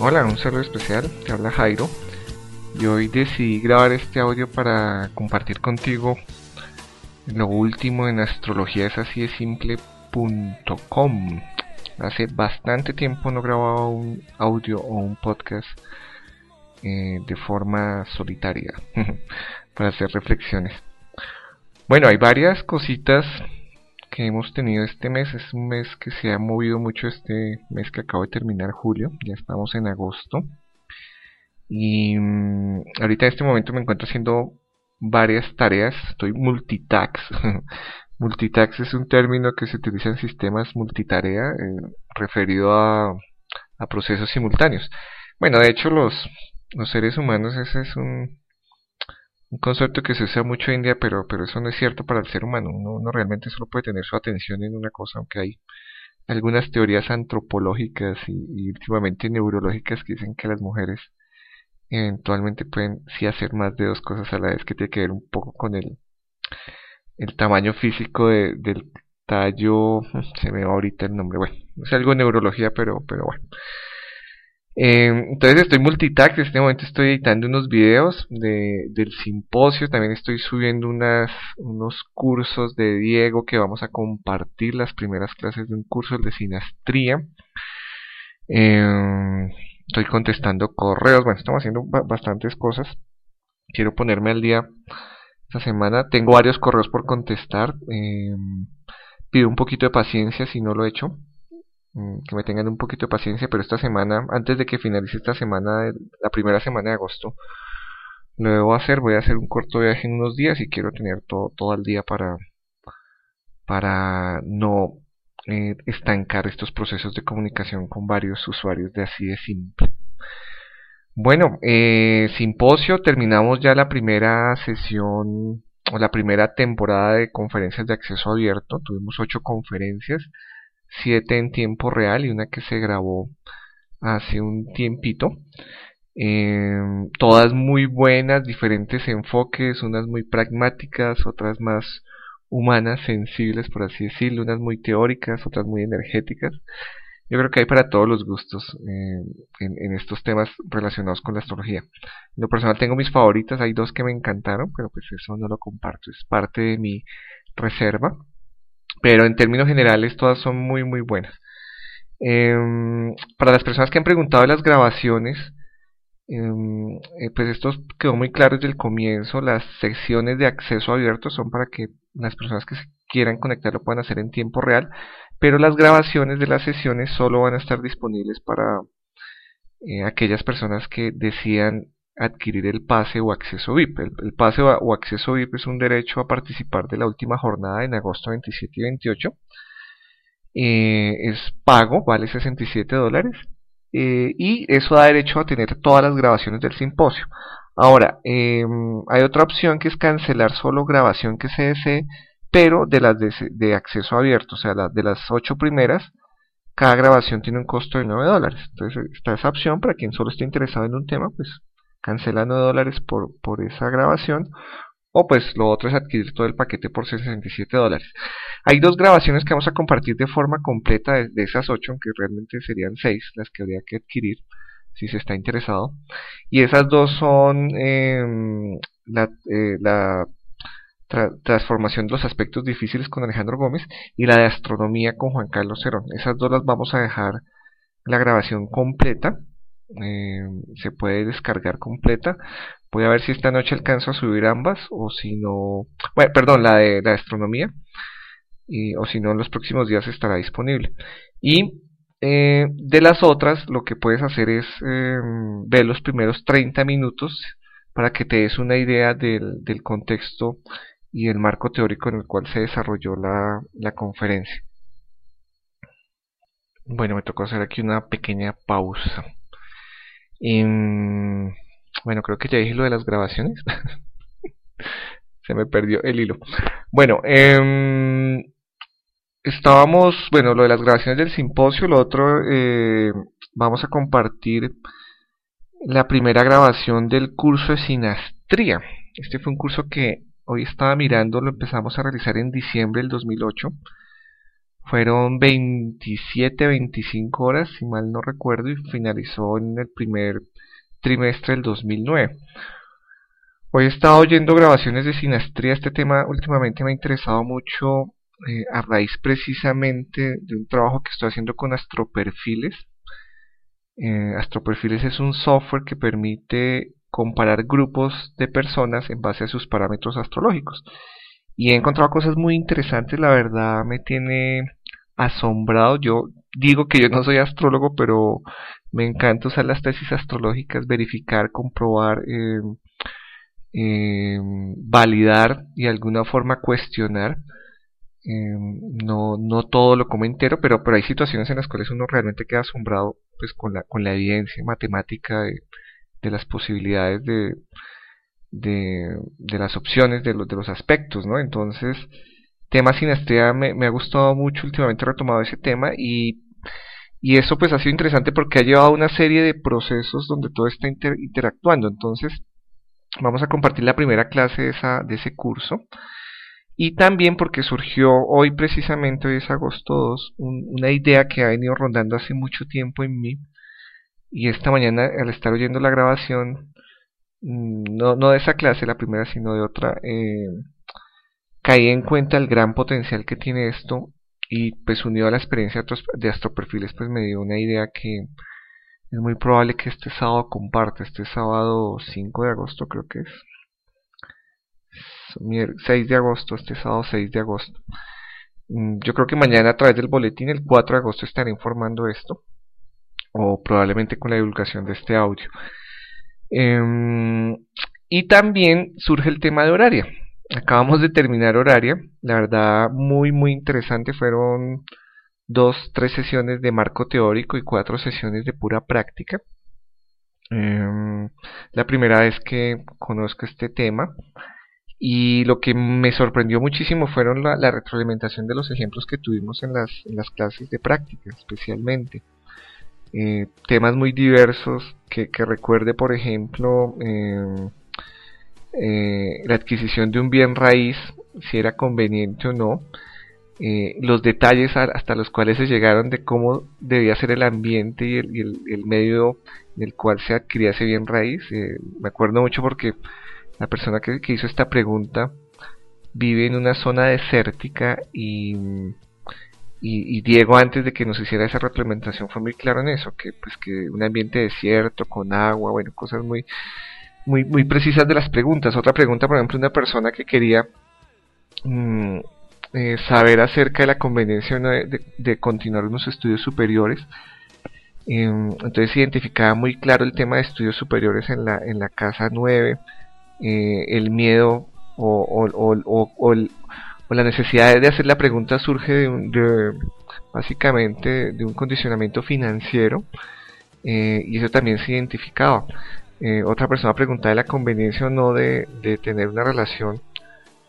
Hola, un saludo especial, te habla Jairo y hoy decidí grabar este audio para compartir contigo lo último en astrología es así de simple.com. Hace bastante tiempo no grababa un audio o un podcast eh, de forma solitaria para hacer reflexiones. Bueno, hay varias cositas que hemos tenido este mes. Es un mes que se ha movido mucho este mes que acabo de terminar, julio. Ya estamos en agosto. Y mm, ahorita en este momento me encuentro haciendo varias tareas. Estoy multitax. multitax es un término que se utiliza en sistemas multitarea eh, referido a, a procesos simultáneos. Bueno, de hecho los, los seres humanos ese es un, un concepto que se usa mucho en India, pero, pero eso no es cierto para el ser humano. Uno, realmente solo puede tener su atención en una cosa, aunque hay algunas teorías antropológicas y, últimamente neurológicas que dicen que las mujeres eventualmente pueden sí hacer más de dos cosas a la vez, que tiene que ver un poco con el, el tamaño físico de, del tallo, se me va ahorita el nombre, bueno, es algo de neurología, pero, pero bueno. Entonces estoy multitask, en este momento estoy editando unos videos de, del simposio, también estoy subiendo unas, unos cursos de Diego que vamos a compartir, las primeras clases de un curso de sinastría. Eh, estoy contestando correos, bueno, estamos haciendo bastantes cosas. Quiero ponerme al día esta semana. Tengo varios correos por contestar. Eh, pido un poquito de paciencia si no lo he hecho. Mm, que me tengan un poquito de paciencia, pero esta semana, antes de que finalice esta semana, la primera semana de agosto, lo debo hacer, voy a hacer un corto viaje en unos días y quiero tener todo, todo el día para, para no eh, estancar estos procesos de comunicación con varios usuarios de así de simple. Bueno, eh, simposio, terminamos ya la primera sesión o la primera temporada de conferencias de acceso abierto, tuvimos ocho conferencias, siete en tiempo real y una que se grabó hace un tiempito. Em, todas muy buenas, diferentes enfoques, unas muy pragmáticas, otras más humanas, sensibles, por así decirlo, unas muy teóricas, otras muy energéticas. Yo creo que hay para todos los gustos eh, en, en, estos temas relacionados con la astrología. En lo personal tengo mis favoritas, hay dos que me encantaron, pero pues eso no lo comparto, es parte de mi reserva pero en términos generales todas son muy muy buenas. Em, para las personas que han preguntado las grabaciones, em, eh, pues esto quedó muy claro desde el comienzo. Las secciones de acceso abierto son para que las personas que quieran conectar lo puedan hacer en tiempo real, pero las grabaciones de las sesiones solo van a estar disponibles para eh, aquellas personas que decidan adquirir el pase o acceso VIP. El, pase o, acceso VIP es un derecho a participar de la última jornada en agosto 27 y 28. Eh, es pago, vale 67 dólares. Eh, y eso da derecho a tener todas las grabaciones del simposio. Ahora, em, hay otra opción que es cancelar solo grabación que se desee, pero de las de, acceso abierto, o sea, de las ocho primeras, cada grabación tiene un costo de 9 dólares. Entonces está esa opción para quien solo esté interesado en un tema, pues cancelando dólares por, por esa grabación o pues lo otro es adquirir todo el paquete por 67 dólares. Hay dos grabaciones que vamos a compartir de forma completa de, esas 8, aunque realmente serían 6 las que habría que adquirir si se está interesado. Y esas dos son em, la, eh, la transformación de los aspectos difíciles con Alejandro Gómez y la de astronomía con Juan Carlos Cerón. Esas dos las vamos a dejar la grabación completa eh, se puede descargar completa. Voy a ver si esta noche alcanzo a subir ambas o si no, bueno, perdón, la de la astronomía y, o si no en los próximos días estará disponible. Y eh, de las otras lo que puedes hacer es eh, ver los primeros 30 minutos para que te des una idea del, del contexto y el marco teórico en el cual se desarrolló la, la conferencia. Bueno, me tocó hacer aquí una pequeña pausa. Y, bueno, creo que ya dije lo de las grabaciones. Se me perdió el hilo. Bueno, eh, estábamos, bueno, lo de las grabaciones del simposio, lo otro, eh, vamos a compartir la primera grabación del curso de sinastría. Este fue un curso que hoy estaba mirando, lo empezamos a realizar en diciembre del 2008. Fueron 27, 25 horas, si mal no recuerdo, y finalizó en el primer trimestre del 2009. Hoy he estado oyendo grabaciones de sinastría. Este tema últimamente me ha interesado mucho eh, a raíz precisamente de un trabajo que estoy haciendo con Astroperfiles. Eh, Astroperfiles es un software que permite comparar grupos de personas en base a sus parámetros astrológicos. Y he encontrado cosas muy interesantes, la verdad me tiene asombrado. Yo digo que yo no soy astrólogo, pero me encanta usar las tesis astrológicas, verificar, comprobar, eh, eh, validar y de alguna forma cuestionar. Eh, no, no todo lo como entero, pero, pero hay situaciones en las cuales uno realmente queda asombrado pues, con, la, con la evidencia matemática de, de las posibilidades de, de, de, las opciones, de los, de los aspectos, ¿no? Entonces, tema sinastría me, me ha gustado mucho, últimamente he retomado ese tema y y eso pues ha sido interesante porque ha llevado una serie de procesos donde todo está interactuando. Entonces vamos a compartir la primera clase de, esa, de ese curso. Y también porque surgió hoy precisamente, hoy es agosto 2, una idea que ha venido rondando hace mucho tiempo en mí. Y esta mañana al estar oyendo la grabación, mm, no, no de esa clase, la primera, sino de otra, eh, caí en cuenta el gran potencial que tiene esto y pues unido a la experiencia de astroperfiles pues me dio una idea que es muy probable que este sábado comparte, este sábado 5 de agosto creo que es. 6 de agosto, este sábado 6 de agosto. Mm, yo creo que mañana a través del boletín el 4 de agosto estaré informando esto o probablemente con la divulgación de este audio. Em, y también surge el tema de horaria acabamos de terminar horaria, la verdad muy muy interesante, fueron dos, tres sesiones de marco teórico y cuatro sesiones de pura práctica. Em, la primera vez que conozco este tema y lo que me sorprendió muchísimo fueron la, retroalimentación de los ejemplos que tuvimos en las, clases de práctica especialmente. Eh, temas muy diversos que, recuerde por ejemplo eh, eh, la adquisición de un bien raíz, si era conveniente o no, eh, los detalles hasta los cuales se llegaron de cómo debía ser el ambiente y el, medio en el cual se adquiría ese bien raíz. Eh, me acuerdo mucho porque la persona que, hizo esta pregunta vive en una zona desértica y, y, Diego antes de que nos hiciera esa retroalimentación fue muy claro en eso, que pues que un ambiente desierto, con agua, bueno, cosas muy muy, muy precisas de las preguntas. Otra pregunta, por ejemplo, una persona que quería mm, eh, saber acerca de la conveniencia de, continuar unos estudios superiores. Em, entonces identificaba muy claro el tema de estudios superiores en la, en la casa 9, eh, el miedo o, o, o, la necesidad de hacer la pregunta surge de, básicamente de un condicionamiento financiero eh, y eso también se identificaba. Eh, otra persona preguntaba de la conveniencia o no de, tener una relación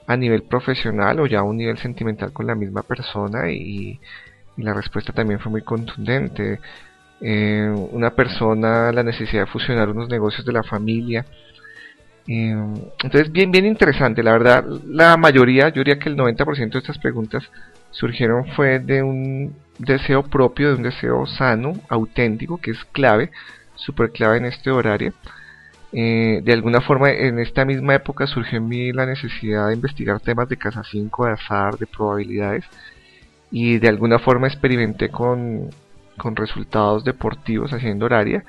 a nivel profesional o ya a un nivel sentimental con la misma persona y, la respuesta también fue muy contundente. Eh, una persona, la necesidad de fusionar unos negocios de la familia. Eh, entonces, bien, bien interesante. La verdad, la mayoría, yo diría que el 90% de estas preguntas surgieron fue de un deseo propio, de un deseo sano, auténtico, que es clave, súper clave en este horario. Eh, de alguna forma en esta misma época surgió en mí la necesidad de investigar temas de casa 5, de azar, de probabilidades y de alguna forma experimenté con, con resultados deportivos haciendo horaria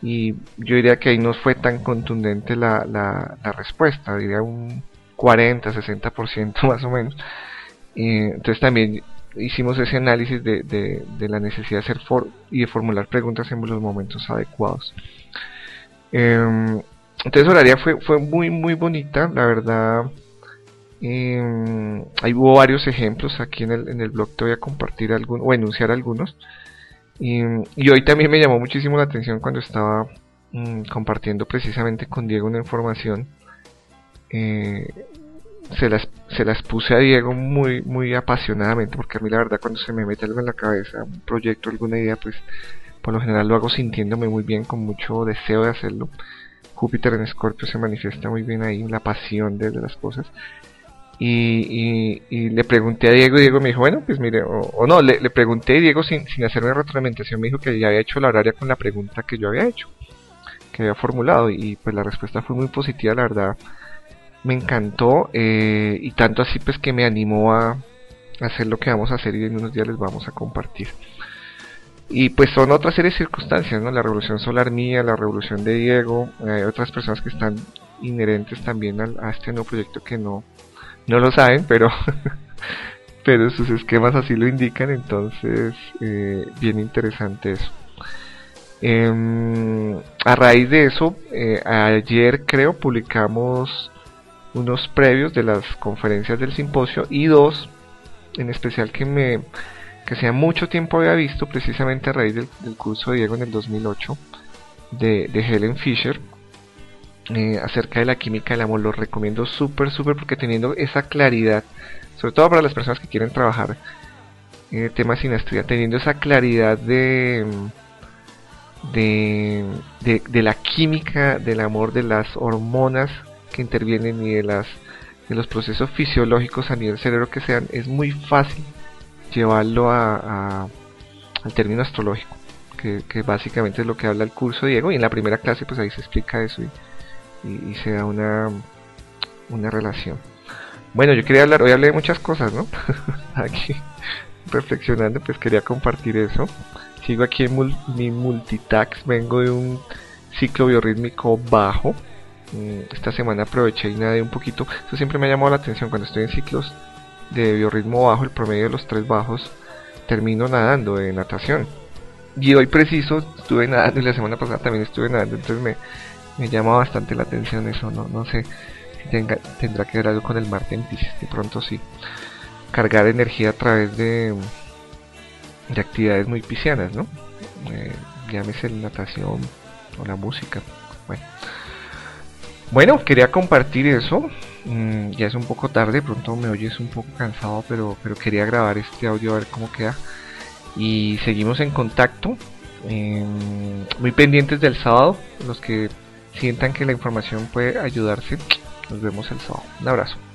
y yo diría que ahí no fue tan contundente la, la, respuesta, diría un 40-60% más o menos. entonces también hicimos ese análisis de, de, de la necesidad de hacer for y de formular preguntas en los momentos adecuados. Em, entonces Horaria fue, fue muy muy bonita, la verdad. Eh, ahí hubo varios ejemplos aquí en el, en el blog te voy a compartir algunos o enunciar algunos. Y, hoy también me llamó muchísimo la atención cuando estaba mm, compartiendo precisamente con Diego una información. Eh, se las, se las puse a Diego muy, muy apasionadamente, porque a mí la verdad cuando se me mete algo en la cabeza, un proyecto, alguna idea, pues por lo general lo hago sintiéndome muy bien, con mucho deseo de hacerlo. Júpiter en Escorpio se manifiesta muy bien ahí, la pasión de, las cosas. Y, le pregunté a Diego y Diego me dijo, bueno, pues mire, o, no, le, pregunté a Diego sin, sin hacerme retroalimentación, me dijo que ya había hecho la horaria con la pregunta que yo había hecho, que había formulado y pues la respuesta fue muy positiva, la verdad me encantó eh, y tanto así pues que me animó a hacer lo que vamos a hacer y en unos días les vamos a compartir. Y pues son otra serie de circunstancias, ¿no? La revolución solar mía, la revolución de Diego, hay otras personas que están inherentes también a, este nuevo proyecto que no, no lo saben, pero, pero sus esquemas así lo indican, entonces eh, bien interesante eso. Em, a raíz de eso, eh, ayer creo publicamos unos previos de las conferencias del simposio y dos en especial que me que sea mucho tiempo había visto precisamente a raíz del, curso de Diego en el 2008 de, de Helen Fisher eh, acerca de la química del amor. Lo recomiendo súper, súper porque teniendo esa claridad, sobre todo para las personas que quieren trabajar en el tema sinastría, teniendo esa claridad de, de, de, la química del amor, de las hormonas que intervienen y de, las, de los procesos fisiológicos a nivel cerebro que sean, es muy fácil llevarlo a, al término astrológico. Que, básicamente es lo que habla el curso Diego y en la primera clase pues ahí se explica eso y, se da una, una relación. Bueno, yo quería hablar, hoy hablé de muchas cosas, ¿no? aquí reflexionando, pues quería compartir eso. Sigo aquí en mi multitax, vengo de un ciclo biorrítmico bajo. Mm, esta semana aproveché y nadé un poquito. Eso siempre me ha llamado la atención cuando estoy en ciclos de biorritmo bajo, el promedio de los tres bajos, termino nadando de natación. Y hoy preciso estuve nadando y la semana pasada también estuve nadando, entonces me, me llama bastante la atención eso, no, no sé si tenga, tendrá que ver algo con el Marte en Pisces, de pronto sí. Cargar energía a través de, de actividades muy piscianas, ¿no? Eh, llámese natación o la música. Bueno. Bueno, quería compartir eso. Mm, ya es un poco tarde, pronto me oyes un poco cansado, pero, pero quería grabar este audio a ver cómo queda. Y seguimos en contacto. muy pendientes del sábado. Los que sientan que la información puede ayudarse. Nos vemos el sábado. Un abrazo.